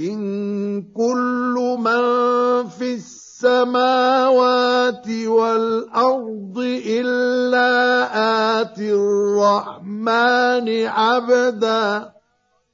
إن كل من في السماوات والأرض إلا آتي الرحمن عبداً